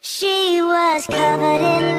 She was covered in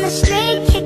the street,